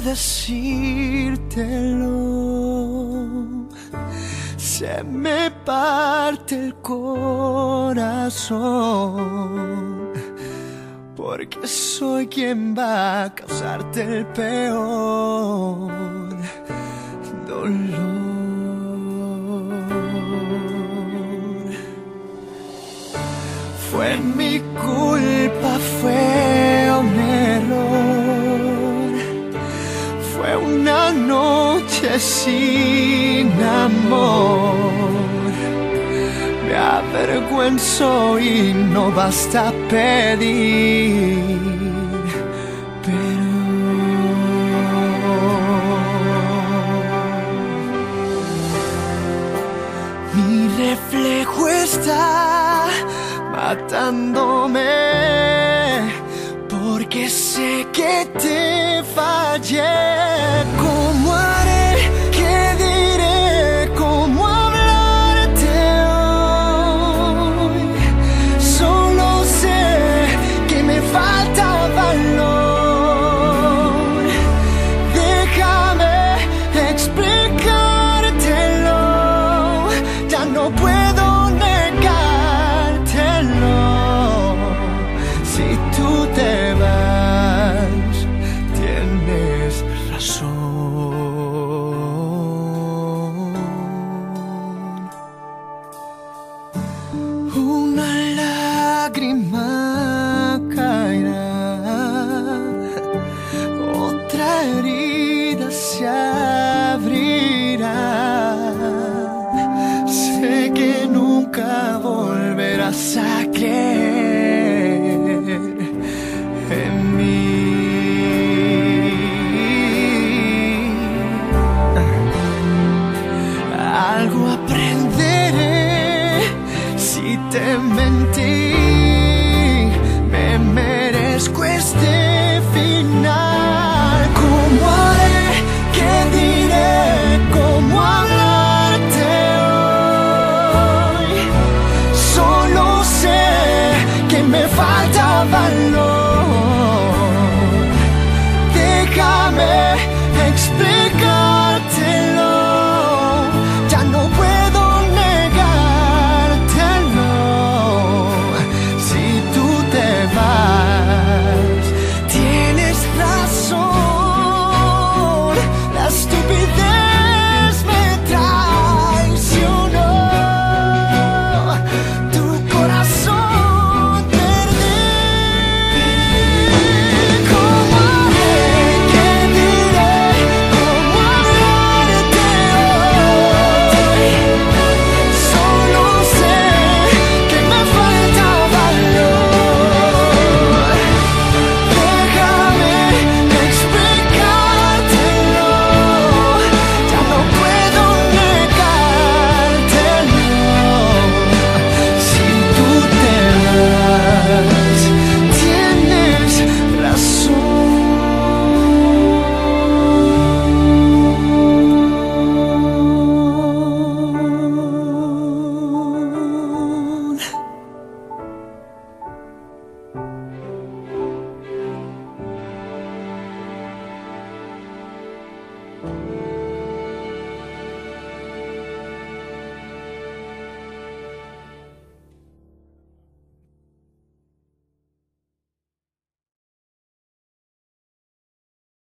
decírtelo. Se me parte el corazón. Porque soy quien va a causarte el peor dolor. Fue mi culpa, fue noche sin amor. Me avergüenzo y no basta pedir. perdón. Mi reflejo está matándome porque sé que te fallé. ¿Cómo no puedo negártelo. Si tú te vas, tienes razón. Una lágrima a creer en mí. Algo aprenderé si te 繁荣